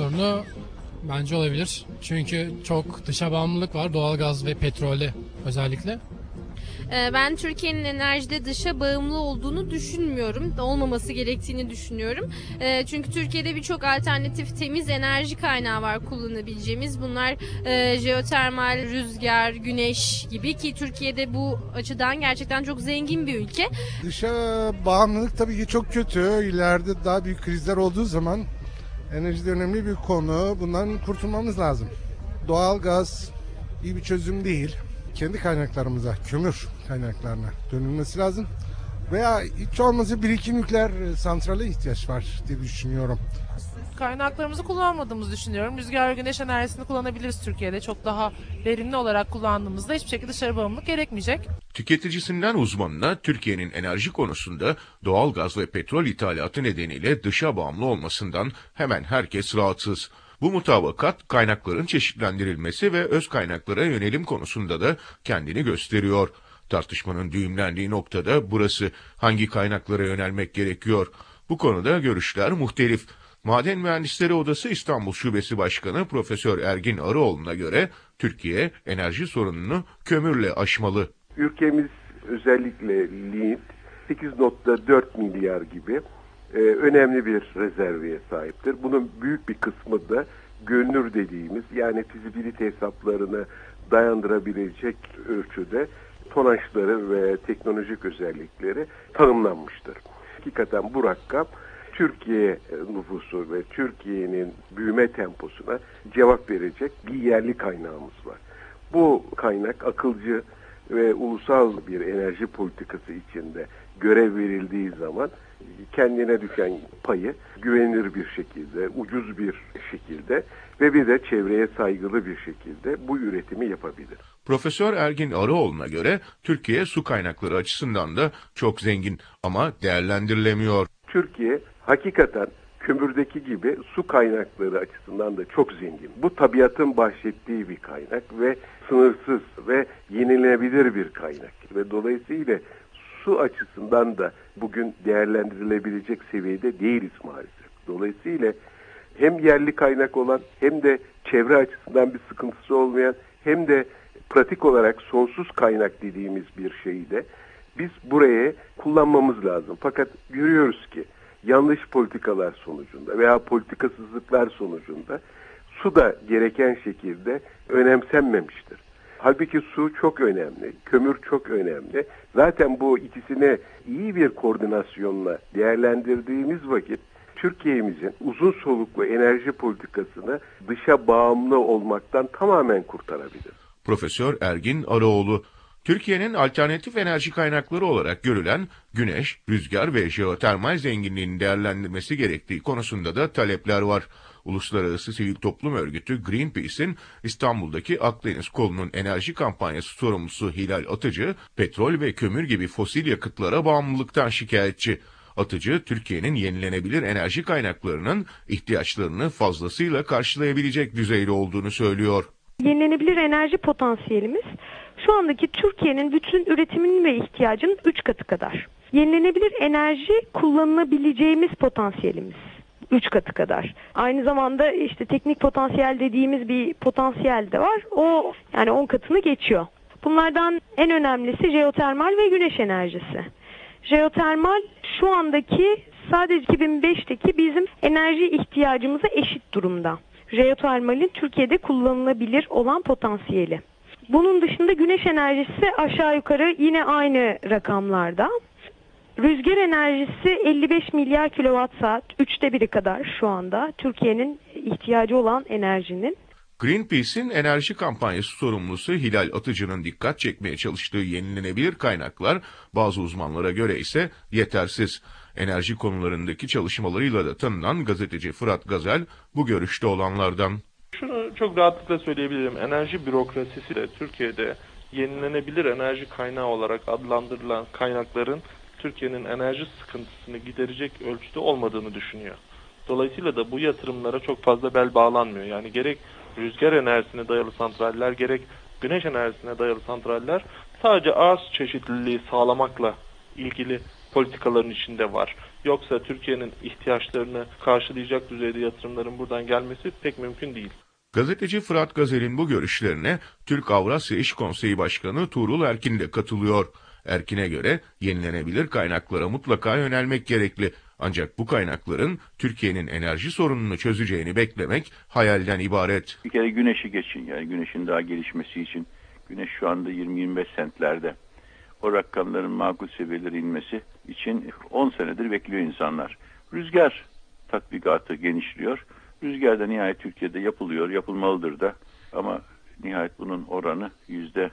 sorunu bence olabilir. Çünkü çok dışa bağımlılık var doğalgaz ve petrole özellikle. Ee, Ben Türkiye'nin enerjide dışa bağımlı olduğunu düşünmüyorum. Olmaması gerektiğini düşünüyorum. Ee, Çünkü Türkiye'de birçok alternatif temiz enerji kaynağı var kullanabileceğimiz. Bunlar e, jeotermal, rüzgar, güneş gibi ki Türkiye'de bu açıdan gerçekten çok zengin bir ülke. Dışa bağımlılık tabii ki çok kötü. İleride daha büyük krizler olduğu zaman enerji de önemli bir konu. Bundan kurtulmamız lazım. Doğal gaz iyi bir çözüm değil. Kendi kaynaklarımıza, kömür kaynaklarına dönülmesi lazım. Veya hiç olmazsa bir iki nükleer santrale ihtiyaç var diye düşünüyorum. Kaynaklarımızı kullanmadığımızı düşünüyorum. Rüzgar ve güneş enerjisini kullanabiliriz Türkiye'de. Çok daha verimli olarak kullandığımızda hiçbir şekilde dışarı bağımlılık gerekmeyecek. Tüketicisinden uzmanına Türkiye'nin enerji konusunda doğal gaz ve petrol ithalatı nedeniyle dışa bağımlı olmasından hemen herkes rahatsız. Bu mutabakat kaynakların çeşitlendirilmesi ve öz kaynaklara yönelim konusunda da kendini gösteriyor. Tartışmanın düğümlendiği noktada burası hangi kaynaklara yönelmek gerekiyor? Bu konuda görüşler muhtelif. Maden Mühendisleri Odası İstanbul Şubesi Başkanı Profesör Ergin Arıoğlu'na göre Türkiye enerji sorununu kömürle aşmalı. Ülkemiz özellikle lignit 8.4 milyar gibi e, önemli bir rezerviye sahiptir. Bunun büyük bir kısmı da görünür dediğimiz yani fizibilite hesaplarını dayandırabilecek ölçüde tonajları ve teknolojik özellikleri tanımlanmıştır. Hakikaten bu rakam Türkiye nüfusu ve Türkiye'nin büyüme temposuna cevap verecek bir yerli kaynağımız var. Bu kaynak akılcı ve ulusal bir enerji politikası içinde görev verildiği zaman kendine düşen payı güvenilir bir şekilde, ucuz bir şekilde ve bir de çevreye saygılı bir şekilde bu üretimi yapabilir. Profesör Ergin Arıoğlu'na göre Türkiye su kaynakları açısından da çok zengin ama değerlendirilemiyor. Türkiye hakikaten kömürdeki gibi su kaynakları açısından da çok zengin. Bu tabiatın bahşettiği bir kaynak ve sınırsız ve yenilenebilir bir kaynak. Ve dolayısıyla su açısından da bugün değerlendirilebilecek seviyede değiliz maalesef. Dolayısıyla hem yerli kaynak olan hem de çevre açısından bir sıkıntısı olmayan hem de pratik olarak sonsuz kaynak dediğimiz bir şeyi de biz buraya kullanmamız lazım. Fakat görüyoruz ki yanlış politikalar sonucunda veya politikasızlıklar sonucunda su da gereken şekilde önemsenmemiştir. Halbuki su çok önemli, kömür çok önemli. Zaten bu ikisini iyi bir koordinasyonla değerlendirdiğimiz vakit Türkiye'mizin uzun soluklu enerji politikasını dışa bağımlı olmaktan tamamen kurtarabilir. Profesör Ergin Arıoğlu, Türkiye'nin alternatif enerji kaynakları olarak görülen güneş, rüzgar ve jeotermal zenginliğinin değerlendirmesi gerektiği konusunda da talepler var. Uluslararası Sivil Toplum Örgütü Greenpeace'in İstanbul'daki Akdeniz kolunun enerji kampanyası sorumlusu Hilal Atıcı, petrol ve kömür gibi fosil yakıtlara bağımlılıktan şikayetçi. Atıcı, Türkiye'nin yenilenebilir enerji kaynaklarının ihtiyaçlarını fazlasıyla karşılayabilecek düzeyde olduğunu söylüyor. Yenilenebilir enerji potansiyelimiz şu andaki Türkiye'nin bütün üretiminin ve ihtiyacının 3 katı kadar. Yenilenebilir enerji kullanılabileceğimiz potansiyelimiz 3 katı kadar. Aynı zamanda işte teknik potansiyel dediğimiz bir potansiyel de var. O yani 10 katını geçiyor. Bunlardan en önemlisi jeotermal ve güneş enerjisi. Jeotermal şu andaki sadece 2005'teki bizim enerji ihtiyacımıza eşit durumda. Jeotermalin Türkiye'de kullanılabilir olan potansiyeli. Bunun dışında güneş enerjisi aşağı yukarı yine aynı rakamlarda. Rüzgar enerjisi 55 milyar kilowatt saat, üçte biri kadar şu anda Türkiye'nin ihtiyacı olan enerjinin. Greenpeace'in enerji kampanyası sorumlusu Hilal Atıcı'nın dikkat çekmeye çalıştığı yenilenebilir kaynaklar bazı uzmanlara göre ise yetersiz. Enerji konularındaki çalışmalarıyla da tanınan gazeteci Fırat Gazel bu görüşte olanlardan. Şunu çok rahatlıkla söyleyebilirim. Enerji bürokrasisiyle Türkiye'de yenilenebilir enerji kaynağı olarak adlandırılan kaynakların Türkiye'nin enerji sıkıntısını giderecek ölçüde olmadığını düşünüyor. Dolayısıyla da bu yatırımlara çok fazla bel bağlanmıyor. Yani gerek rüzgar enerjisine dayalı santraller gerek güneş enerjisine dayalı santraller sadece arz çeşitliliği sağlamakla ilgili politikaların içinde var. Yoksa Türkiye'nin ihtiyaçlarını karşılayacak düzeyde yatırımların buradan gelmesi pek mümkün değil. Gazeteci Fırat Gazel'in bu görüşlerine Türk Avrasya İş Konseyi Başkanı Tuğrul Erkin de katılıyor. Erkin'e göre yenilenebilir kaynaklara mutlaka yönelmek gerekli. Ancak bu kaynakların Türkiye'nin enerji sorununu çözeceğini beklemek hayalden ibaret. Bir kere güneşi geçin yani güneşin daha gelişmesi için güneş şu anda 20-25 sentlerde. O rakamların makul seviyelere inmesi için 10 senedir bekliyor insanlar. Rüzgar tatbikatı genişliyor. Rüzgar da nihayet Türkiye'de yapılıyor, yapılmalıdır da. Ama nihayet bunun oranı yüzde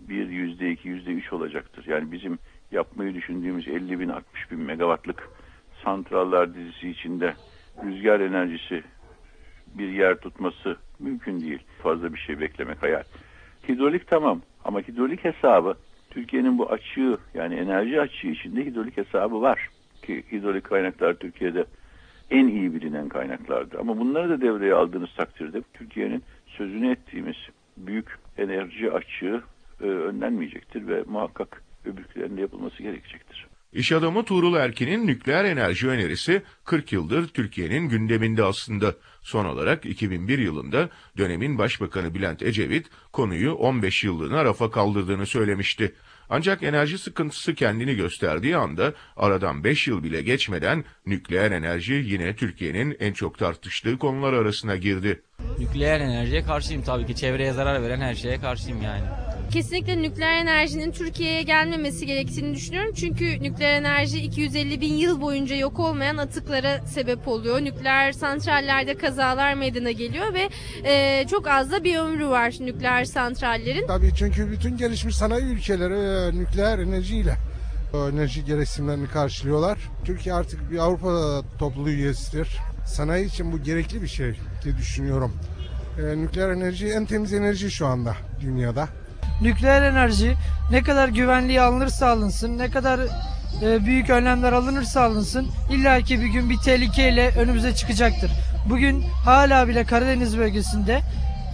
bir, yüzde iki, yüzde üç olacaktır. Yani bizim yapmayı düşündüğümüz 50 bin, 60 bin megawattlık santrallar dizisi içinde rüzgar enerjisi bir yer tutması mümkün değil. Fazla bir şey beklemek hayal. Hidrolik tamam ama hidrolik hesabı Türkiye'nin bu açığı yani enerji açığı içinde hidrolik hesabı var. Ki hidrolik kaynaklar Türkiye'de en iyi bilinen kaynaklardır. Ama bunları da devreye aldığınız takdirde Türkiye'nin sözünü ettiğimiz büyük enerji açığı e, önlenmeyecektir ve muhakkak öbürkülerinde yapılması gerekecektir. İş adamı Tuğrul Erkin'in nükleer enerji önerisi 40 yıldır Türkiye'nin gündeminde aslında. Son olarak 2001 yılında dönemin Başbakanı Bülent Ecevit konuyu 15 yıllığına rafa kaldırdığını söylemişti. Ancak enerji sıkıntısı kendini gösterdiği anda aradan 5 yıl bile geçmeden nükleer enerji yine Türkiye'nin en çok tartıştığı konular arasına girdi. Nükleer enerjiye karşıyım tabii ki. Çevreye zarar veren her şeye karşıyım yani. Kesinlikle nükleer enerjinin Türkiye'ye gelmemesi gerektiğini düşünüyorum. Çünkü nükleer enerji 250 bin yıl boyunca yok olmayan atıklara sebep oluyor. Nükleer santrallerde kazalar meydana geliyor ve e, çok az da bir ömrü var nükleer santrallerin. Tabii çünkü bütün gelişmiş sanayi ülkeleri e, nükleer enerjiyle o enerji gereksinimlerini karşılıyorlar. Türkiye artık bir Avrupa topluluğu üyesidir. Sanayi için bu gerekli bir şey diye düşünüyorum. E, nükleer enerji en temiz enerji şu anda dünyada. Nükleer enerji ne kadar güvenliği alınırsa alınsın, ne kadar e, büyük önlemler alınırsa alınsın illaki bir gün bir tehlikeyle önümüze çıkacaktır. Bugün hala bile Karadeniz bölgesinde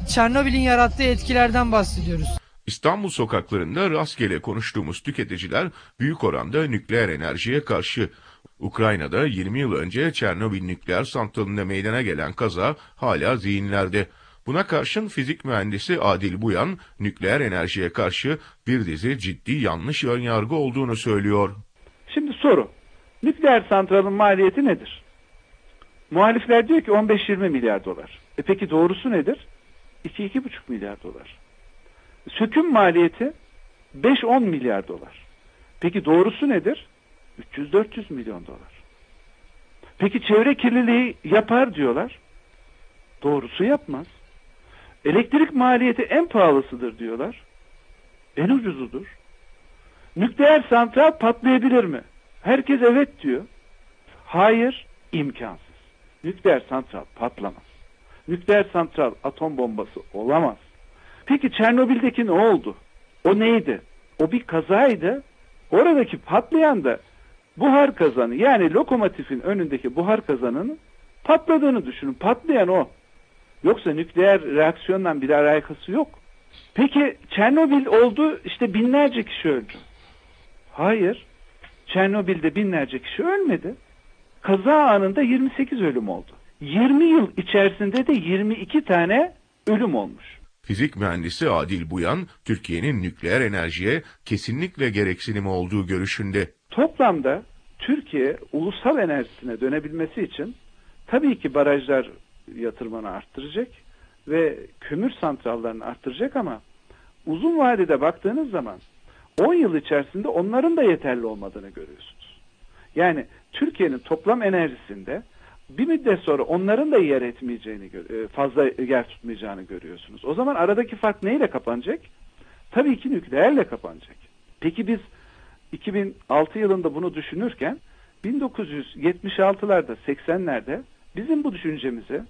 Çernobil'in yarattığı etkilerden bahsediyoruz. İstanbul sokaklarında rastgele konuştuğumuz tüketiciler büyük oranda nükleer enerjiye karşı. Ukrayna'da 20 yıl önce Çernobil nükleer santralinde meydana gelen kaza hala zihinlerde. Buna karşın fizik mühendisi Adil Buyan, nükleer enerjiye karşı bir dizi ciddi yanlış önyargı olduğunu söylüyor. Şimdi soru. Nükleer santralın maliyeti nedir? Muhalifler diyor ki 15-20 milyar dolar. E peki doğrusu nedir? 2-2,5 milyar dolar. Söküm maliyeti 5-10 milyar dolar. Peki doğrusu nedir? 300-400 milyon dolar. Peki çevre kirliliği yapar diyorlar. Doğrusu yapmaz. Elektrik maliyeti en pahalısıdır diyorlar. En ucuzudur. Nükleer santral patlayabilir mi? Herkes evet diyor. Hayır, imkansız. Nükleer santral patlamaz. Nükleer santral atom bombası olamaz. Peki Çernobil'deki ne oldu? O neydi? O bir kazaydı. Oradaki patlayan da buhar kazanı yani lokomotifin önündeki buhar kazanının patladığını düşünün. Patlayan o. Yoksa nükleer reaksiyonla bir alakası yok. Peki Çernobil oldu işte binlerce kişi öldü. Hayır. Çernobil'de binlerce kişi ölmedi. Kaza anında 28 ölüm oldu. 20 yıl içerisinde de 22 tane ölüm olmuş. Fizik mühendisi Adil Buyan, Türkiye'nin nükleer enerjiye kesinlikle gereksinimi olduğu görüşünde. Toplamda Türkiye ulusal enerjisine dönebilmesi için tabii ki barajlar yatırmanı arttıracak ve kömür santrallerini arttıracak ama uzun vadede baktığınız zaman 10 yıl içerisinde onların da yeterli olmadığını görüyorsunuz. Yani Türkiye'nin toplam enerjisinde bir müddet sonra onların da yer etmeyeceğini, fazla yer tutmayacağını görüyorsunuz. O zaman aradaki fark neyle kapanacak? Tabii ki nükleerle kapanacak. Peki biz 2006 yılında bunu düşünürken 1976'larda 80'lerde bizim bu düşüncemizi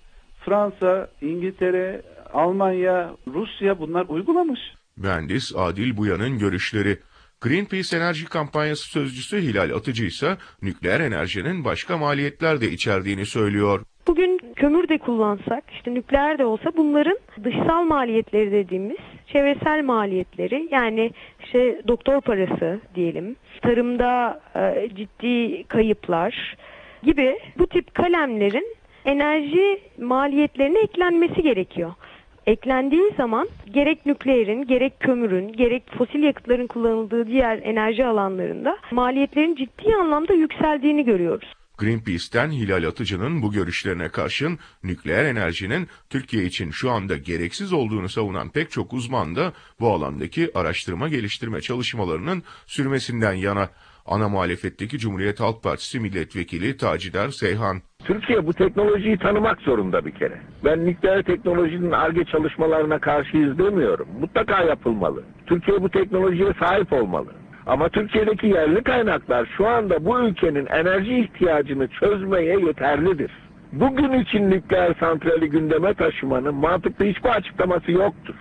Fransa, İngiltere, Almanya, Rusya bunlar uygulamış. Mühendis Adil Buyan'ın görüşleri. Greenpeace Enerji Kampanyası sözcüsü Hilal Atıcı ise nükleer enerjinin başka maliyetler de içerdiğini söylüyor. Bugün kömür de kullansak, işte nükleer de olsa bunların dışsal maliyetleri dediğimiz çevresel maliyetleri yani işte doktor parası diyelim, tarımda e, ciddi kayıplar gibi bu tip kalemlerin enerji maliyetlerine eklenmesi gerekiyor. Eklendiği zaman gerek nükleerin, gerek kömürün, gerek fosil yakıtların kullanıldığı diğer enerji alanlarında maliyetlerin ciddi anlamda yükseldiğini görüyoruz. Greenpeace'ten Hilal Atıcı'nın bu görüşlerine karşın nükleer enerjinin Türkiye için şu anda gereksiz olduğunu savunan pek çok uzman da bu alandaki araştırma geliştirme çalışmalarının sürmesinden yana. Ana muhalefetteki Cumhuriyet Halk Partisi milletvekili Tacidar Seyhan. Türkiye bu teknolojiyi tanımak zorunda bir kere. Ben nükleer teknolojinin ARGE çalışmalarına karşıyız demiyorum. Mutlaka yapılmalı. Türkiye bu teknolojiye sahip olmalı. Ama Türkiye'deki yerli kaynaklar şu anda bu ülkenin enerji ihtiyacını çözmeye yeterlidir. Bugün için nükleer santrali gündeme taşımanın mantıklı hiçbir açıklaması yoktur.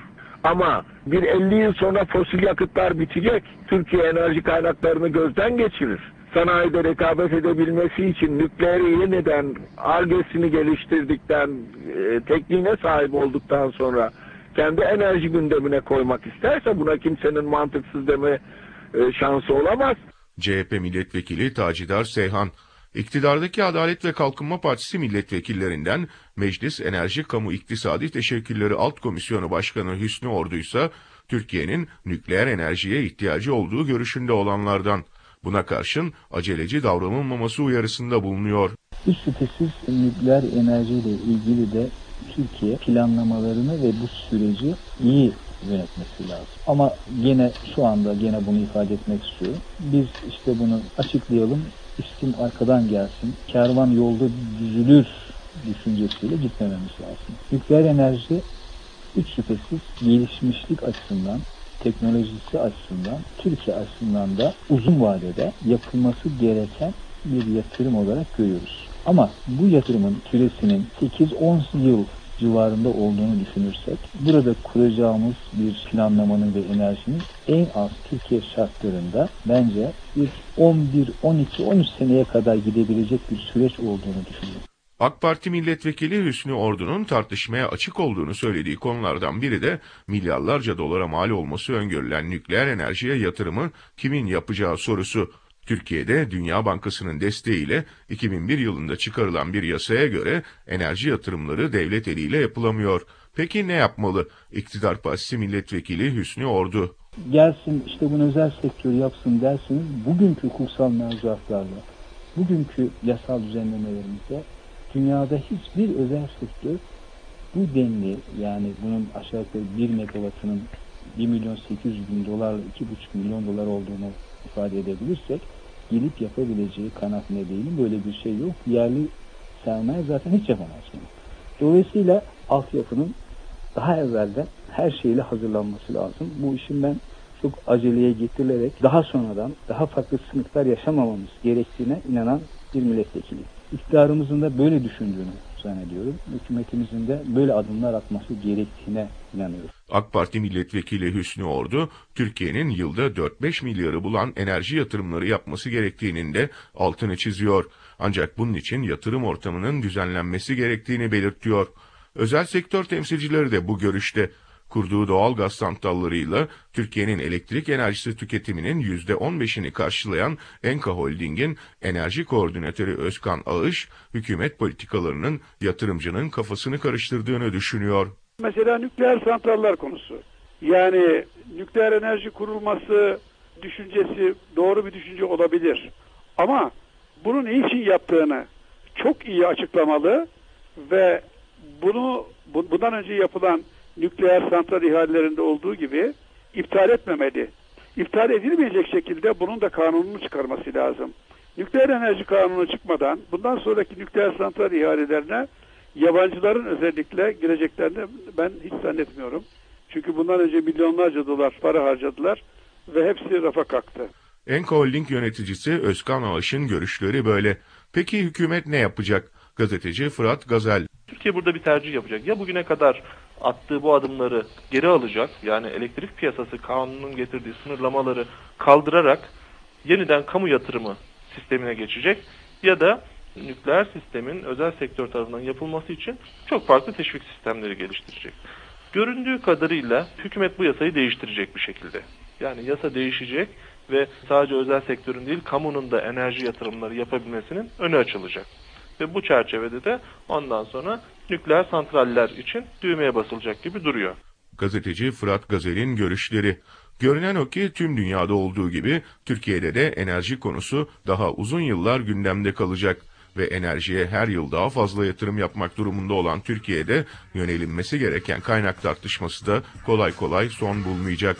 Ama bir 50 yıl sonra fosil yakıtlar bitecek. Türkiye enerji kaynaklarını gözden geçirir. Sanayide rekabet edebilmesi için nükleeri yeniden argesini geliştirdikten, e, tekniğine sahip olduktan sonra kendi enerji gündemine koymak isterse buna kimsenin mantıksız deme e, şansı olamaz. CHP milletvekili Tacidar Seyhan, iktidardaki Adalet ve Kalkınma Partisi milletvekillerinden Meclis Enerji Kamu İktisadi Teşekkülleri Alt Komisyonu Başkanı Hüsnü Ordu ise Türkiye'nin nükleer enerjiye ihtiyacı olduğu görüşünde olanlardan. Buna karşın aceleci davranılmaması uyarısında bulunuyor. Hiç şüphesiz nükleer enerjiyle ilgili de Türkiye planlamalarını ve bu süreci iyi yönetmesi lazım. Ama gene şu anda gene bunu ifade etmek istiyorum. Biz işte bunu açıklayalım, üstün arkadan gelsin, kervan yolda düzülür düşüncesiyle gitmememiz lazım. Nükleer enerji hiç şüphesiz gelişmişlik açısından, teknolojisi açısından, Türkiye açısından da uzun vadede yapılması gereken bir yatırım olarak görüyoruz. Ama bu yatırımın süresinin 8-10 yıl civarında olduğunu düşünürsek, burada kuracağımız bir planlamanın ve enerjinin en az Türkiye şartlarında bence bir 11, 12, 13 seneye kadar gidebilecek bir süreç olduğunu düşünüyorum. AK Parti milletvekili Hüsnü Ordu'nun tartışmaya açık olduğunu söylediği konulardan biri de milyarlarca dolara mal olması öngörülen nükleer enerjiye yatırımı kimin yapacağı sorusu. Türkiye'de Dünya Bankası'nın desteğiyle 2001 yılında çıkarılan bir yasaya göre enerji yatırımları devlet eliyle yapılamıyor. Peki ne yapmalı? İktidar Partisi milletvekili Hüsnü Ordu. Gelsin işte bunu özel sektör yapsın dersiniz bugünkü hukuksal mevzuatlarla, bugünkü yasal düzenlemelerimizde dünyada hiçbir özel sektör bu denli yani bunun aşağı yukarı 1 megawattının 1 milyon 800 bin dolarla 2,5 milyon dolar olduğunu ifade edebilirsek gelip yapabileceği kanaatinde değilim. Böyle bir şey yok. Yerli sermaye zaten hiç yapamaz bunu. Dolayısıyla altyapının daha evvelden her şeyle hazırlanması lazım. Bu işin ben çok aceleye getirilerek daha sonradan daha farklı sınıflar yaşamamamız gerektiğine inanan bir milletvekiliyim. İktidarımızın da böyle düşündüğünü zannediyorum. Hükümetimizin de böyle adımlar atması gerektiğine inanıyorum. AK Parti milletvekili Hüsnü Ordu, Türkiye'nin yılda 4-5 milyarı bulan enerji yatırımları yapması gerektiğinin de altını çiziyor. Ancak bunun için yatırım ortamının düzenlenmesi gerektiğini belirtiyor. Özel sektör temsilcileri de bu görüşte. Kurduğu doğal gaz santrallarıyla Türkiye'nin elektrik enerjisi tüketiminin %15'ini karşılayan Enka Holding'in enerji koordinatörü Özkan Ağış, hükümet politikalarının yatırımcının kafasını karıştırdığını düşünüyor. Mesela nükleer santraller konusu. Yani nükleer enerji kurulması düşüncesi doğru bir düşünce olabilir. Ama bunun ne için yaptığını çok iyi açıklamalı ve bunu bundan önce yapılan nükleer santral ihalelerinde olduğu gibi iptal etmemeli. İptal edilmeyecek şekilde bunun da kanununu çıkarması lazım. Nükleer enerji kanunu çıkmadan bundan sonraki nükleer santral ihalelerine yabancıların özellikle gireceklerini ben hiç zannetmiyorum. Çünkü bundan önce milyonlarca dolar para harcadılar ve hepsi rafa kalktı. Enka Holding yöneticisi Özkan Ağaş'ın görüşleri böyle. Peki hükümet ne yapacak? Gazeteci Fırat Gazel. Türkiye burada bir tercih yapacak. Ya bugüne kadar attığı bu adımları geri alacak. Yani elektrik piyasası kanunun getirdiği sınırlamaları kaldırarak yeniden kamu yatırımı sistemine geçecek. Ya da nükleer sistemin özel sektör tarafından yapılması için çok farklı teşvik sistemleri geliştirecek. Göründüğü kadarıyla hükümet bu yasayı değiştirecek bir şekilde. Yani yasa değişecek ve sadece özel sektörün değil kamunun da enerji yatırımları yapabilmesinin önü açılacak. Ve bu çerçevede de ondan sonra nükleer santraller için düğmeye basılacak gibi duruyor. Gazeteci Fırat Gazel'in görüşleri. Görünen o ki tüm dünyada olduğu gibi Türkiye'de de enerji konusu daha uzun yıllar gündemde kalacak ve enerjiye her yıl daha fazla yatırım yapmak durumunda olan Türkiye'de yönelinmesi gereken kaynak tartışması da kolay kolay son bulmayacak.